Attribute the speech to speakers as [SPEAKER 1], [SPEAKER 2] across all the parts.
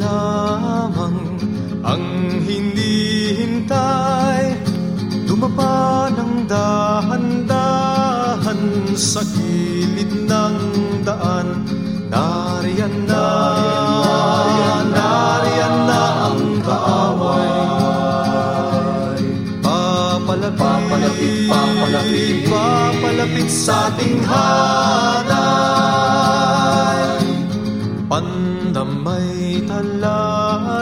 [SPEAKER 1] lamang ang hinihintay Dumapa ng dahan-dahan sa gilid ng daan. Nariyan na, nariyan na ang kaaway. Papalapit, papalapit, papalapit. Sa ating hanay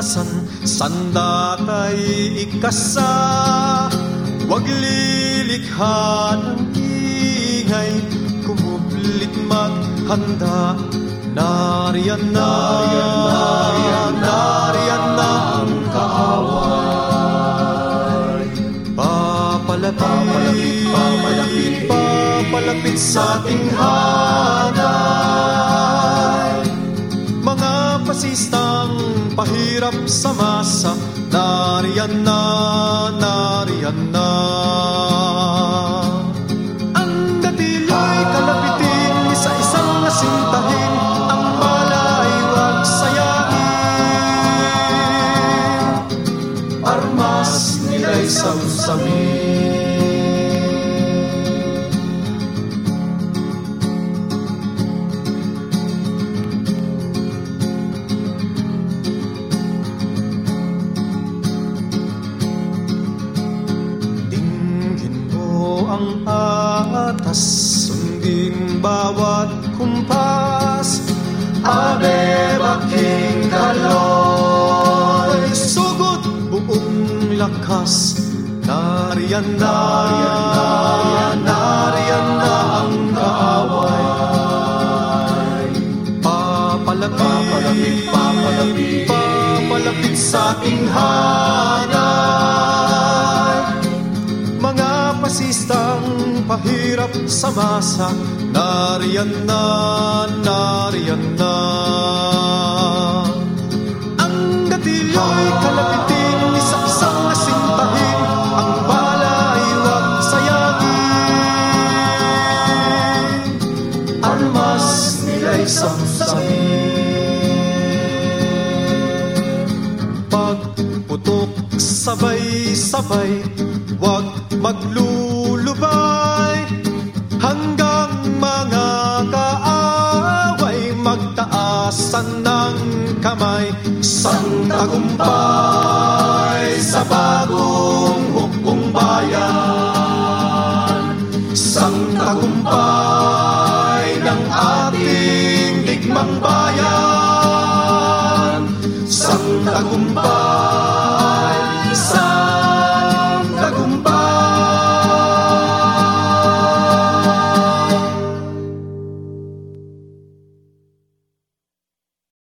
[SPEAKER 1] talasan, sandatay ikasa. Huwag lilikha ng ingay, kumuplit maghanda. Nariyan na, nariyan na ang kaaway. Papalapit, papalapit, papalapit sa ating hanay Mga pasistang pahirap sa masa. Nariyan na, nariyan na. Ang datilo'y kalapitin Isa-isang asintahin Ang balay wag sayain Armas nila'y samsamin bawat kumpas. Ave baking kaloy Sugot buong lakas. Nariyan na, nariyan na. Ang kaaway. Papalapit, papalapit, papalapit. Sa ating hanay pasistang pahirap sa masa. Nariyan na, nariyan na. Ang gatilyo'y kalapitin Isa-isang nasintahin Ang balay wag sayagin. Armas nila'y samsamin. Pagputok sabay-sabay Huwag maglulubay. Hanggang mga kaaway magtaasan ng kamay. Sang tagumpay sa bagong hukbong bayan. Sang tagumpay ng ating digmang bayan. Sang tagumpay